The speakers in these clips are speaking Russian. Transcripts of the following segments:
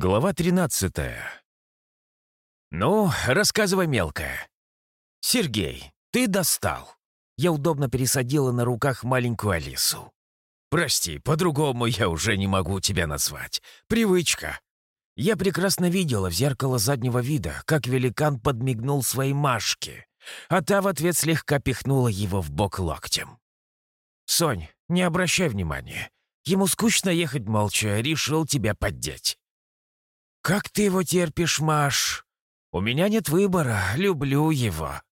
Глава 13 «Ну, рассказывай, мелкая». «Сергей, ты достал». Я удобно пересадила на руках маленькую Алису. «Прости, по-другому я уже не могу тебя назвать. Привычка». Я прекрасно видела в зеркало заднего вида, как великан подмигнул своей Машке, а та в ответ слегка пихнула его в бок локтем. «Сонь, не обращай внимания. Ему скучно ехать молча, решил тебя поддеть». «Как ты его терпишь, Маш? У меня нет выбора, люблю его.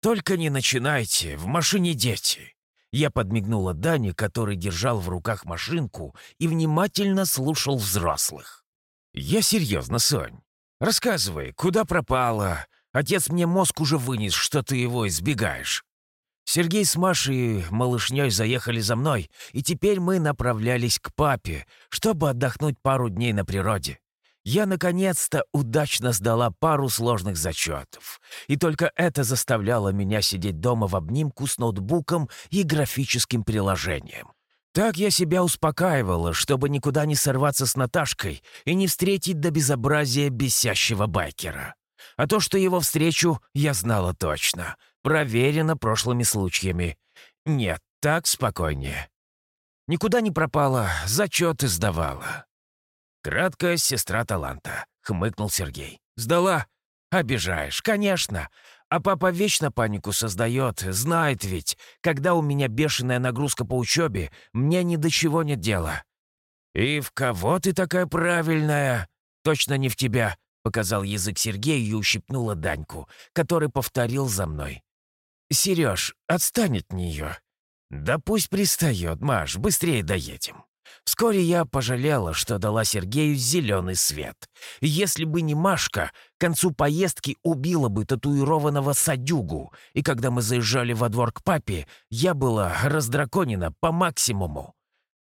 Только не начинайте, в машине дети». Я подмигнула Дане, который держал в руках машинку и внимательно слушал взрослых. «Я серьезно, Сонь. Рассказывай, куда пропала? Отец мне мозг уже вынес, что ты его избегаешь». Сергей с Машей малышней заехали за мной, и теперь мы направлялись к папе, чтобы отдохнуть пару дней на природе. Я, наконец-то, удачно сдала пару сложных зачетов. И только это заставляло меня сидеть дома в обнимку с ноутбуком и графическим приложением. Так я себя успокаивала, чтобы никуда не сорваться с Наташкой и не встретить до безобразия бесящего байкера. А то, что его встречу, я знала точно. Проверено прошлыми случаями. Нет, так спокойнее. Никуда не пропала, зачеты сдавала. «Краткая сестра таланта», — хмыкнул Сергей. «Сдала? Обижаешь, конечно. А папа вечно панику создает, знает ведь, когда у меня бешеная нагрузка по учебе, мне ни до чего нет дела». «И в кого ты такая правильная?» «Точно не в тебя», — показал язык Сергей и ущипнула Даньку, который повторил за мной. «Сереж, отстань от нее». «Да пусть пристает, Маш, быстрее доедем». Вскоре я пожалела, что дала Сергею зеленый свет. Если бы не Машка, к концу поездки убила бы татуированного садюгу, и когда мы заезжали во двор к папе, я была раздраконена по максимуму.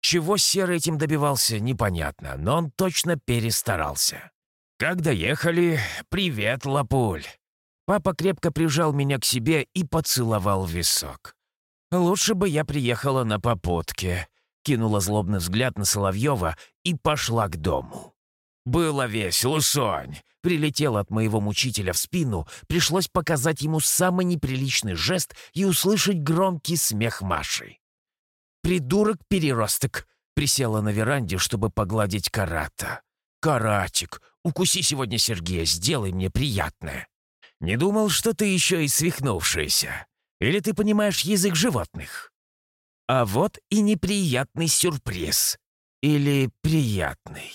Чего Серый этим добивался, непонятно, но он точно перестарался. Как доехали, привет, Лапуль. Папа крепко прижал меня к себе и поцеловал висок. Лучше бы я приехала на попутке кинула злобный взгляд на Соловьева и пошла к дому. «Было весело, Сонь!» Прилетел от моего мучителя в спину, пришлось показать ему самый неприличный жест и услышать громкий смех Маши. «Придурок-переросток!» Присела на веранде, чтобы погладить карата. «Каратик, укуси сегодня Сергея, сделай мне приятное!» «Не думал, что ты еще и свихнувшаяся. Или ты понимаешь язык животных?» А вот и неприятный сюрприз. Или приятный.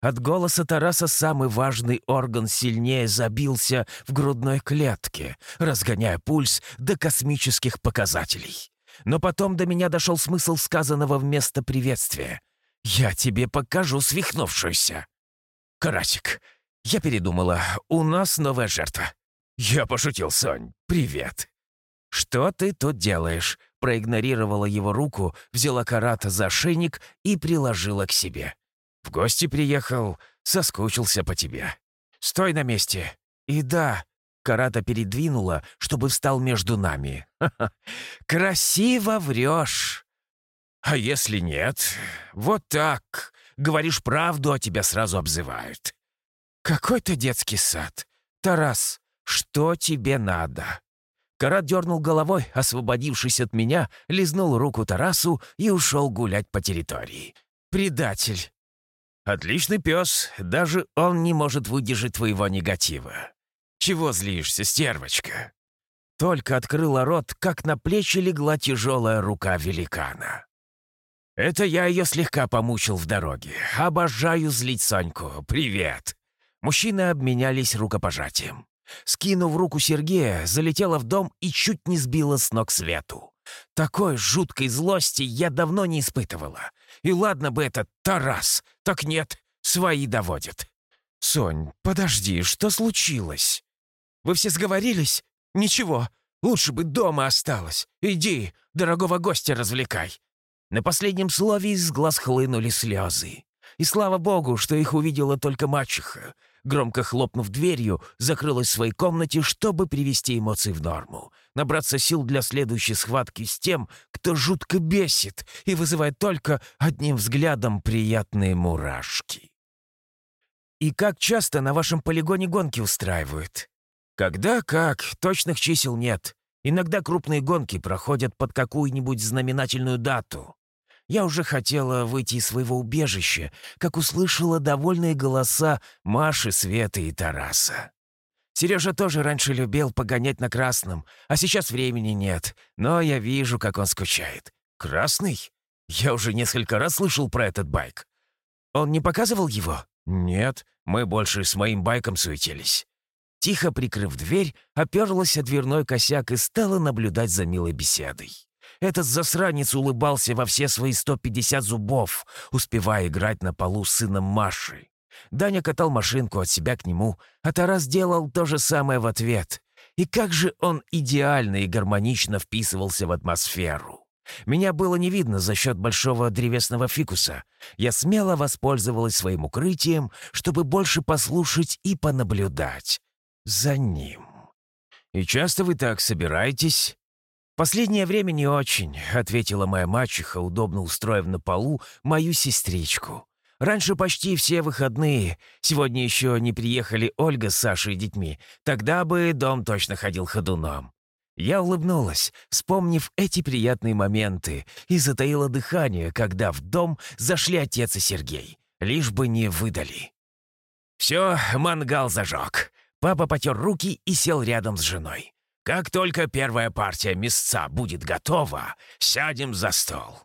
От голоса Тараса самый важный орган сильнее забился в грудной клетке, разгоняя пульс до космических показателей. Но потом до меня дошел смысл сказанного вместо приветствия. «Я тебе покажу свихнувшуюся». «Карасик, я передумала. У нас новая жертва». «Я пошутил, Сонь. Привет». «Что ты тут делаешь?» проигнорировала его руку, взяла карата за шейник и приложила к себе. «В гости приехал, соскучился по тебе. Стой на месте. И да, карата передвинула, чтобы встал между нами. Ха-ха. Красиво врешь. А если нет? Вот так. Говоришь правду, а тебя сразу обзывают. Какой-то детский сад. Тарас, что тебе надо? Карат дернул головой, освободившись от меня, лизнул руку Тарасу и ушел гулять по территории. «Предатель!» «Отличный пес, даже он не может выдержать твоего негатива. Чего злишься, стервочка?» Только открыла рот, как на плечи легла тяжелая рука великана. «Это я ее слегка помучил в дороге. Обожаю злить Соньку. Привет!» Мужчины обменялись рукопожатием. Скинув руку Сергея, залетела в дом и чуть не сбила с ног свету. Такой жуткой злости я давно не испытывала. И ладно бы этот Тарас, так нет, свои доводят. «Сонь, подожди, что случилось?» «Вы все сговорились? Ничего, лучше бы дома осталось. Иди, дорогого гостя развлекай». На последнем слове из глаз хлынули слезы. И слава богу, что их увидела только мачеха громко хлопнув дверью, закрылась в своей комнате, чтобы привести эмоции в норму, набраться сил для следующей схватки с тем, кто жутко бесит и вызывает только одним взглядом приятные мурашки. И как часто на вашем полигоне гонки устраивают?» «Когда как, точных чисел нет. Иногда крупные гонки проходят под какую-нибудь знаменательную дату. Я уже хотела выйти из своего убежища, как услышала довольные голоса Маши, Светы и Тараса. Сережа тоже раньше любил погонять на красном, а сейчас времени нет, но я вижу, как он скучает. Красный? Я уже несколько раз слышал про этот байк. Он не показывал его? Нет, мы больше с моим байком суетились. Тихо прикрыв дверь, оперлась о дверной косяк и стала наблюдать за милой беседой. Этот засранец улыбался во все свои 150 зубов, успевая играть на полу с сыном Маши. Даня катал машинку от себя к нему, а Тарас делал то же самое в ответ. И как же он идеально и гармонично вписывался в атмосферу. Меня было не видно за счет большого древесного фикуса. Я смело воспользовалась своим укрытием, чтобы больше послушать и понаблюдать за ним. «И часто вы так собираетесь?» «Последнее время не очень», — ответила моя мачеха, удобно устроив на полу мою сестричку. «Раньше почти все выходные. Сегодня еще не приехали Ольга с Сашей и детьми. Тогда бы дом точно ходил ходуном». Я улыбнулась, вспомнив эти приятные моменты, и затаила дыхание, когда в дом зашли отец и Сергей. Лишь бы не выдали. «Все, мангал зажег», Папа потер руки и сел рядом с женой. «Как только первая партия мясца будет готова, сядем за стол».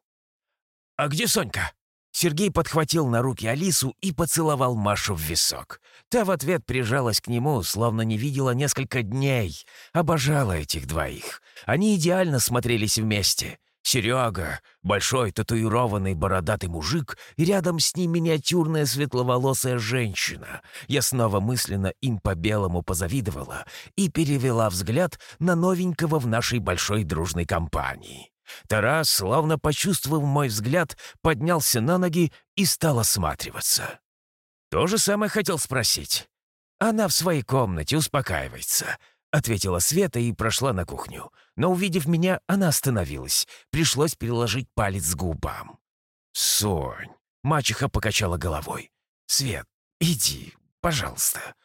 «А где Сонька?» Сергей подхватил на руки Алису и поцеловал Машу в висок. Та в ответ прижалась к нему, словно не видела несколько дней. Обожала этих двоих. Они идеально смотрелись вместе. Серега, большой татуированный бородатый мужик, и рядом с ним миниатюрная светловолосая женщина. Я снова мысленно им по-белому позавидовала и перевела взгляд на новенького в нашей большой дружной компании. Тарас, словно почувствовав мой взгляд, поднялся на ноги и стал осматриваться. То же самое хотел спросить. Она в своей комнате успокаивается. — ответила Света и прошла на кухню. Но, увидев меня, она остановилась. Пришлось приложить палец к губам. «Сонь!» — мачеха покачала головой. «Свет, иди, пожалуйста».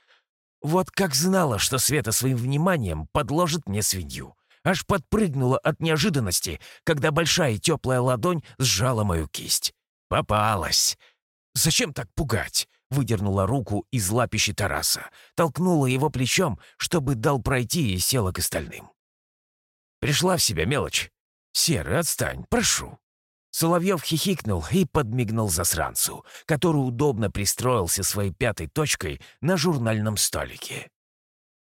Вот как знала, что Света своим вниманием подложит мне свинью. Аж подпрыгнула от неожиданности, когда большая теплая ладонь сжала мою кисть. Попалась. Зачем так пугать? Выдернула руку из лапищи Тараса, толкнула его плечом, чтобы дал пройти и села к остальным. «Пришла в себя мелочь. Серый, отстань, прошу». Соловьев хихикнул и подмигнул засранцу, который удобно пристроился своей пятой точкой на журнальном столике.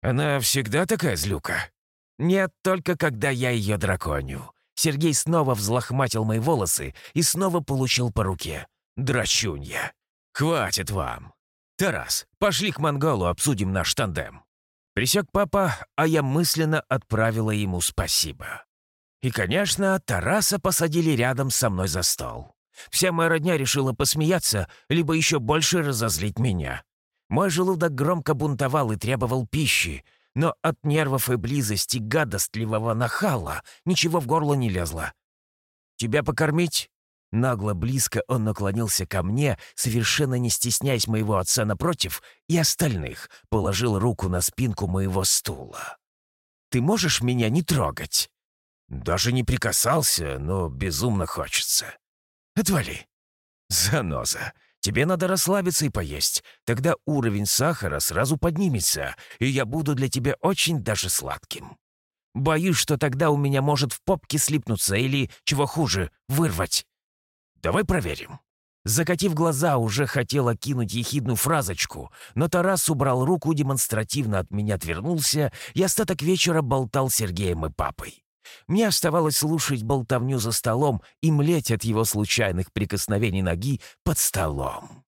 «Она всегда такая злюка?» «Нет, только когда я ее драконю». Сергей снова взлохматил мои волосы и снова получил по руке. «Драчунья». «Хватит вам! Тарас, пошли к Монголу, обсудим наш тандем». Присек папа, а я мысленно отправила ему спасибо. И, конечно, Тараса посадили рядом со мной за стол. Вся моя родня решила посмеяться, либо еще больше разозлить меня. Мой желудок громко бунтовал и требовал пищи, но от нервов и близости гадостливого нахала ничего в горло не лезло. «Тебя покормить?» Нагло близко он наклонился ко мне, совершенно не стесняясь моего отца напротив и остальных, положил руку на спинку моего стула. «Ты можешь меня не трогать?» «Даже не прикасался, но безумно хочется». «Отвали». «Заноза, тебе надо расслабиться и поесть. Тогда уровень сахара сразу поднимется, и я буду для тебя очень даже сладким. Боюсь, что тогда у меня может в попке слипнуться или, чего хуже, вырвать». Давай проверим». Закатив глаза, уже хотела кинуть ехидную фразочку, но Тарас убрал руку, демонстративно от меня отвернулся и остаток вечера болтал Сергеем и папой. Мне оставалось слушать болтовню за столом и млеть от его случайных прикосновений ноги под столом.